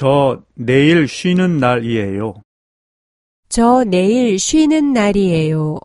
저 내일 쉬는 날이에요. 저 내일 쉬는 날이에요.